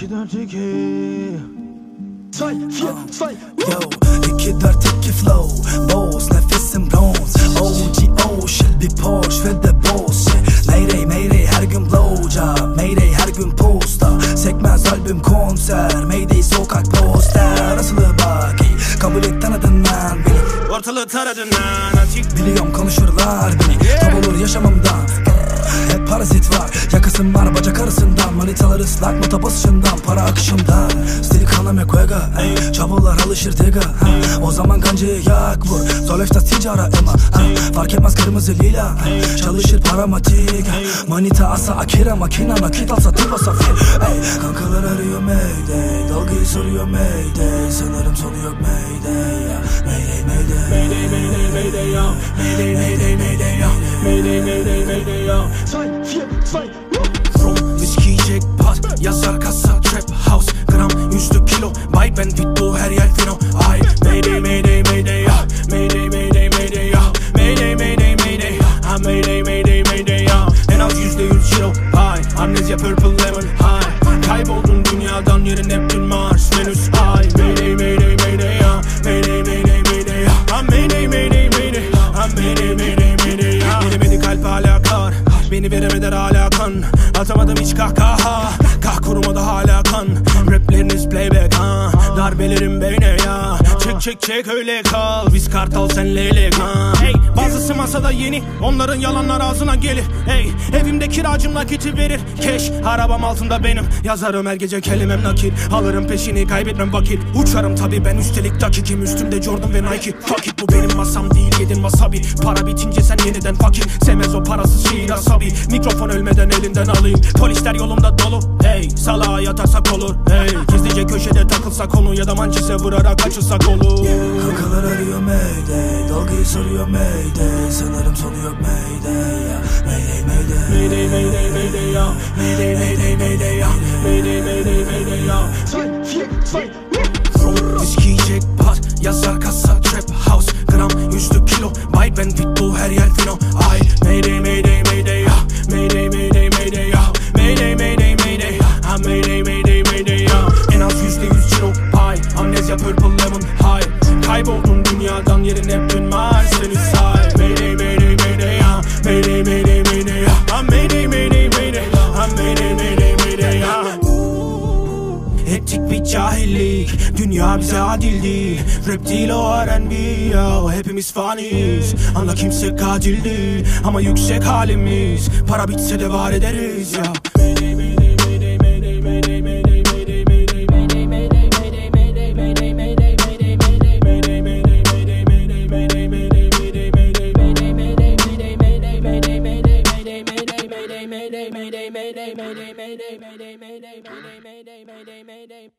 tiki Say, yeah, say. Yo, iki dört iki flow. Boz, nefesim bronz OG, O, Shelby, Porsche ve de boss shit. Mayday, mayday, her gün blowjob. Mayday, her gün posta Sekmez albüm konser. Mayday, sokak poster. Asılı bak Kabul et tanıdın lan beni. Ortalığı taradın lan açık. Biliyorum konuşurlar beni. Tab olur yaşamımdan Hep parazit var. Yakasım var bacak arasından Manitalar ıslak mata basışından Para akışından Stili kaname kuega Çavular alışır tega. O zaman kancayı yak vur Zoleşta ticara ema. Fark etmez kırmızı lila. Çalışır paramatik. Manita asa akira makina Nakit alsa tıpa safir Kankalar arıyor mayday Dalgayı soruyor mayday Sanırım sonu yok mayday. Mayday mayday Mayday, mayday, mayday Mayday mayday mayday. Mayday, mayday, mayday ya Say, yeah, say From viski jackpot Yazar kasa trap house Gram yüzlü kilo Bay ben pitbull her yer fino Ay Mayday, mayday, mayday ya Mayday, mayday, mayday ya Mayday, mayday, mayday Ha mayday, mayday, mayday ya En az yüzde yüz kilo High Amnesia purple lemon high Kayboldun dünyadan yerin Neptün Mars Venüs ay Mayday, mayday, mayday ya Mayday, mayday, mayday ya Ha mayday, mayday, mayday Ha mayday, mayday, mayday ya Veremedi kalp hala kar Beni veremeder hala kan Atamadım hiç kahkaha Kah kurumadı hala kan. Rapleriniz playback ha. Darbelerim beyne ya. Çek çek çek öyle kal. Biz kartal sen leylek ha. Hey bazısı masada yeni. Onların yalanlar ağzına gelir. Hey evimde kiracım nakiti verir. Keş arabam altında benim. Yazarım her gece kelimem nakit. Alırım peşini kaybetmem vakit. Uçarım tabi ben üstelik dakikim. Üstümde Jordan ve Nike. Fuck it bu benim masam değil yedin wasabi. Para bitince sen yeniden fakir. Sevmez o parasız şiir asabi. Mikrofon ölmeden elinden alayım. Polisler yolumda dolu Hey salağa yatarsak olur. Hey gizlice köşede takılsak onu Ya da mançese vurarak açılsak olur. Kankalar arıyor mayday Dalgayı soruyor mayday. Sanırım sonu yok mayday ya. Mayday mayday. Mayday mayday mayday ya. Mayday mayday mayday ya. Mayday mayday mayday ya. Viski jackpot Yazar kasa trap house. Gram yüzlü kilo Bay ben pitbull her yer fino Amnesia purple lemon. High Kayboldun dünyadan yerin Neptün Mars Venüs high Mayday mayday mayday ya. Mayday mayday mayday ya. Ha mayday mayday mayday. Ha mayday mayday mayday ya. Ettik bir cahillik. Dünya bize adil değil Rap değil o R&B ya. Hepimiz faniyiz. Anla kimse katil Ama yüksek halimiz. Para bitse de var ederiz ya mayday, mayday, mayday, mayday, mayday, mayday, mayday, mayday, mayday, mayday, mayday, mayday.